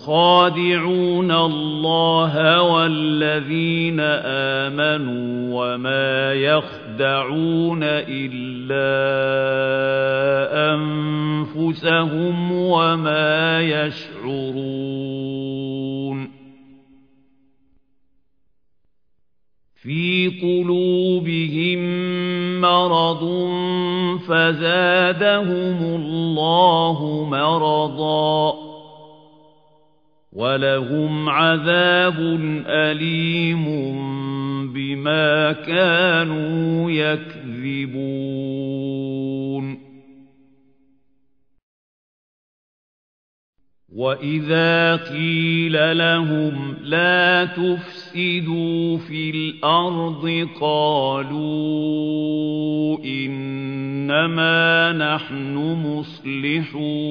يخادعون الله والذين آمنوا وما يخدعون إلا أنفسهم وما يشعرون. في قلوبهم مرض فزادهم الله مرضا. ولهم عذاب أليم بما كانوا يكذبون وإذا قيل لهم لا تفسدوا في الأرض قالوا إنما نحن مصلحون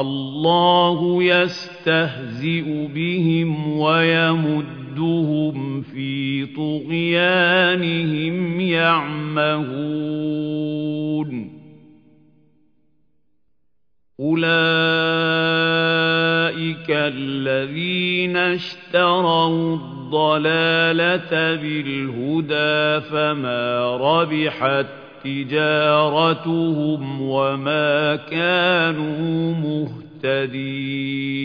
الله يستهزئ بهم ويمدهم في طغيانهم يعمهون. أولئك الذين اشتروا الضلالة بالهدى فما ربحت تجارتهم وما كانوا مهتدين